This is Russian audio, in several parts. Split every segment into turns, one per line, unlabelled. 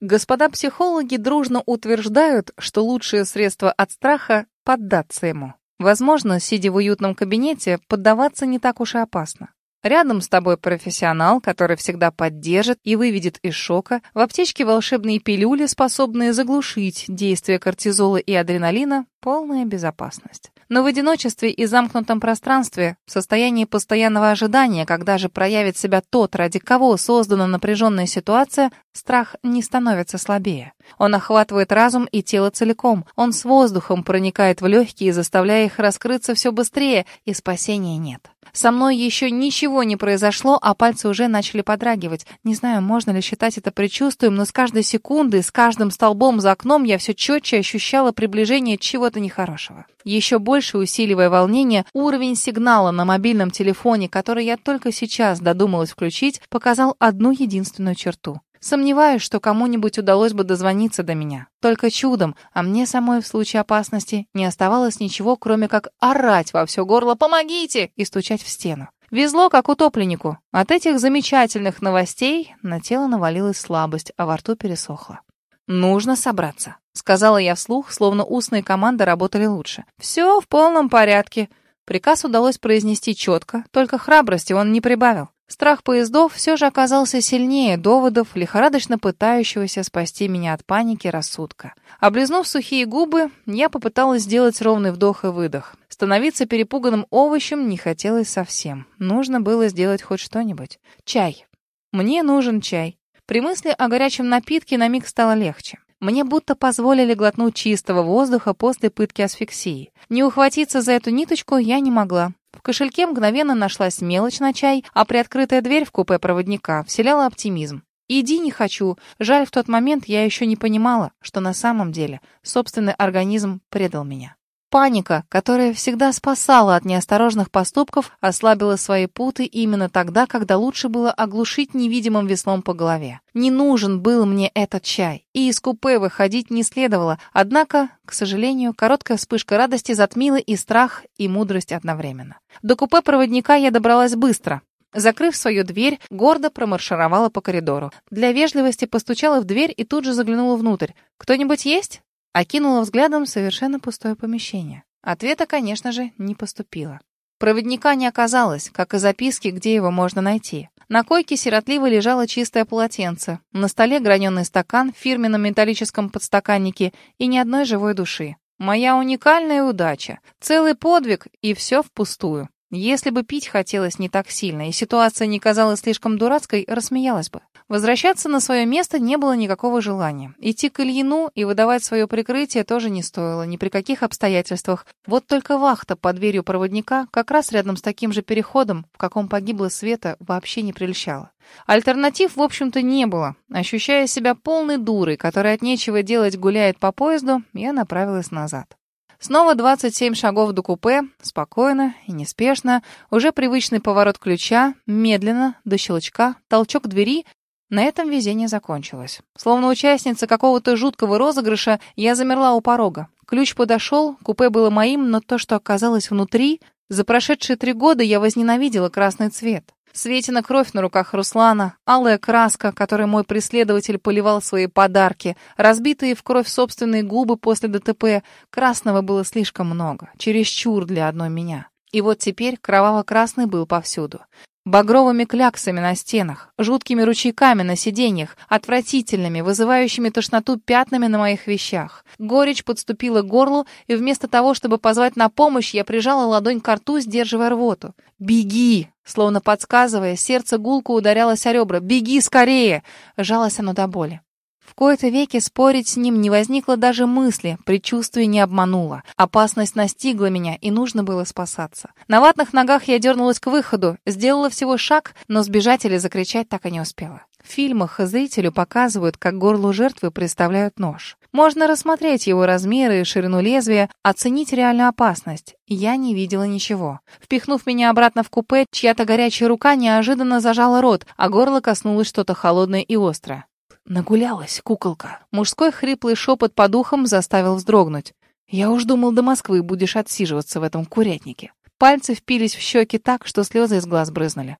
Господа психологи дружно утверждают, что лучшее средство от страха — поддаться ему. Возможно, сидя в уютном кабинете, поддаваться не так уж и опасно. Рядом с тобой профессионал, который всегда поддержит и выведет из шока. В аптечке волшебные пилюли, способные заглушить действие кортизола и адреналина. Полная безопасность. Но в одиночестве и замкнутом пространстве, в состоянии постоянного ожидания, когда же проявит себя тот, ради кого создана напряженная ситуация, страх не становится слабее. Он охватывает разум и тело целиком. Он с воздухом проникает в легкие, заставляя их раскрыться все быстрее, и спасения нет. Со мной еще ничего не произошло, а пальцы уже начали подрагивать. Не знаю, можно ли считать это предчувствием, но с каждой секунды, с каждым столбом за окном я все четче ощущала приближение чего-то нехорошего. Еще больше усиливая волнение, уровень сигнала на мобильном телефоне, который я только сейчас додумалась включить, показал одну единственную черту. Сомневаюсь, что кому-нибудь удалось бы дозвониться до меня. Только чудом, а мне самой в случае опасности не оставалось ничего, кроме как орать во все горло «Помогите!» и стучать в стену. Везло, как утопленнику. От этих замечательных новостей на тело навалилась слабость, а во рту пересохло. «Нужно собраться», — сказала я вслух, словно устные команды работали лучше. «Все в полном порядке». Приказ удалось произнести четко, только храбрости он не прибавил. Страх поездов все же оказался сильнее доводов, лихорадочно пытающегося спасти меня от паники рассудка. Облизнув сухие губы, я попыталась сделать ровный вдох и выдох. Становиться перепуганным овощем не хотелось совсем. Нужно было сделать хоть что-нибудь. Чай. Мне нужен чай. При мысли о горячем напитке на миг стало легче. Мне будто позволили глотнуть чистого воздуха после пытки асфиксии. Не ухватиться за эту ниточку я не могла. В кошельке мгновенно нашлась мелочь на чай, а приоткрытая дверь в купе проводника вселяла оптимизм. «Иди не хочу». Жаль, в тот момент я еще не понимала, что на самом деле собственный организм предал меня. Паника, которая всегда спасала от неосторожных поступков, ослабила свои путы именно тогда, когда лучше было оглушить невидимым веслом по голове. Не нужен был мне этот чай, и из купе выходить не следовало, однако, к сожалению, короткая вспышка радости затмила и страх, и мудрость одновременно. До купе проводника я добралась быстро. Закрыв свою дверь, гордо промаршировала по коридору. Для вежливости постучала в дверь и тут же заглянула внутрь. «Кто-нибудь есть?» Окинула взглядом совершенно пустое помещение. Ответа, конечно же, не поступило. Проводника не оказалось, как и записки, где его можно найти. На койке сиротливо лежало чистое полотенце, на столе граненый стакан в фирменном металлическом подстаканнике и ни одной живой души. Моя уникальная удача. Целый подвиг, и все впустую. Если бы пить хотелось не так сильно, и ситуация не казалась слишком дурацкой, рассмеялась бы. Возвращаться на свое место не было никакого желания. Идти к Ильину и выдавать свое прикрытие тоже не стоило, ни при каких обстоятельствах. Вот только вахта под дверью проводника, как раз рядом с таким же переходом, в каком погибла Света, вообще не прельщала. Альтернатив, в общем-то, не было. Ощущая себя полной дурой, которая от нечего делать гуляет по поезду, я направилась назад. Снова 27 шагов до купе, спокойно и неспешно, уже привычный поворот ключа, медленно, до щелчка, толчок двери. На этом везение закончилось. Словно участница какого-то жуткого розыгрыша, я замерла у порога. Ключ подошел, купе было моим, но то, что оказалось внутри... За прошедшие три года я возненавидела красный цвет. Светина кровь на руках Руслана, алая краска, которой мой преследователь поливал свои подарки, разбитые в кровь собственные губы после ДТП. Красного было слишком много, чересчур для одной меня. И вот теперь кроваво-красный был повсюду. Багровыми кляксами на стенах, жуткими ручейками на сиденьях, отвратительными, вызывающими тошноту пятнами на моих вещах. Горечь подступила к горлу, и вместо того, чтобы позвать на помощь, я прижала ладонь к рту, сдерживая рвоту. «Беги!» Словно подсказывая, сердце гулко ударялось о ребра. «Беги скорее!» Жалось оно до боли. В кои-то веки спорить с ним не возникло даже мысли, предчувствие не обмануло. Опасность настигла меня, и нужно было спасаться. На ватных ногах я дернулась к выходу, сделала всего шаг, но сбежать или закричать так и не успела. В фильмах зрителю показывают, как горлу жертвы представляют нож. Можно рассмотреть его размеры и ширину лезвия, оценить реальную опасность. Я не видела ничего. Впихнув меня обратно в купе, чья-то горячая рука неожиданно зажала рот, а горло коснулось что-то холодное и острое. Нагулялась, куколка. Мужской хриплый шепот по духам заставил вздрогнуть. Я уж думал, до Москвы будешь отсиживаться в этом курятнике. Пальцы впились в щеки так, что слезы из глаз брызнули.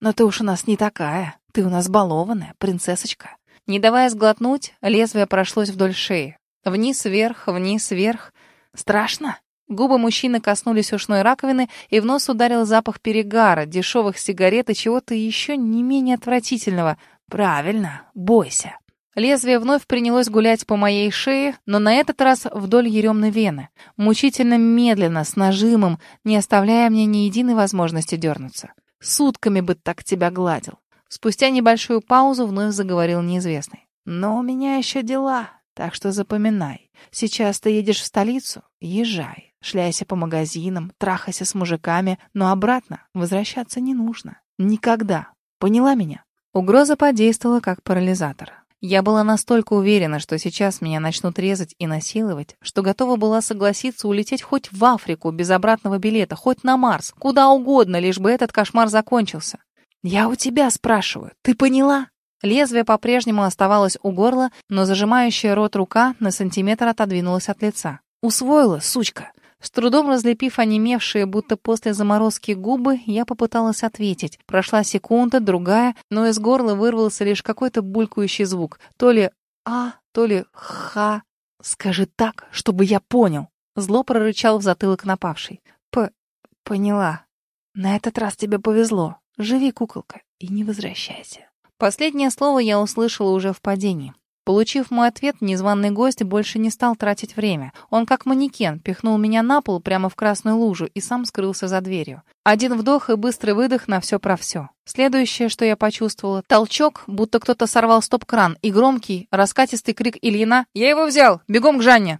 Но ты уж у нас не такая. Ты у нас балованная, принцессочка. Не давая сглотнуть, лезвие прошлось вдоль шеи. Вниз-вверх, вниз-вверх. Страшно? Губы мужчины коснулись ушной раковины, и в нос ударил запах перегара, дешевых сигарет и чего-то еще не менее отвратительного. Правильно, бойся. Лезвие вновь принялось гулять по моей шее, но на этот раз вдоль еремной вены. Мучительно медленно, с нажимом, не оставляя мне ни единой возможности дернуться. Сутками бы так тебя гладил. Спустя небольшую паузу вновь заговорил неизвестный. «Но у меня еще дела, так что запоминай. Сейчас ты едешь в столицу? Езжай. Шляйся по магазинам, трахайся с мужиками, но обратно возвращаться не нужно. Никогда. Поняла меня? Угроза подействовала как парализатор. Я была настолько уверена, что сейчас меня начнут резать и насиловать, что готова была согласиться улететь хоть в Африку без обратного билета, хоть на Марс, куда угодно, лишь бы этот кошмар закончился. «Я у тебя спрашиваю, ты поняла?» Лезвие по-прежнему оставалось у горла, но зажимающая рот рука на сантиметр отодвинулась от лица. «Усвоила, сучка!» С трудом разлепив онемевшие, будто после заморозки губы, я попыталась ответить. Прошла секунда, другая, но из горла вырвался лишь какой-то булькающий звук. То ли «а», то ли «ха». «Скажи так, чтобы я понял». Зло прорычал в затылок напавший. «П... поняла. На этот раз тебе повезло. Живи, куколка, и не возвращайся». Последнее слово я услышала уже в падении. Получив мой ответ, незваный гость больше не стал тратить время. Он как манекен пихнул меня на пол прямо в красную лужу и сам скрылся за дверью. Один вдох и быстрый выдох на все про все. Следующее, что я почувствовала, толчок, будто кто-то сорвал стоп-кран, и громкий, раскатистый крик Ильина «Я его взял! Бегом к Жанне!»